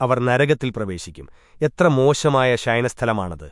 അവർ നരകത്തിൽ പ്രവേശിക്കും. എത്ര മോശമായ ശയനസ്ഥലമാണത്.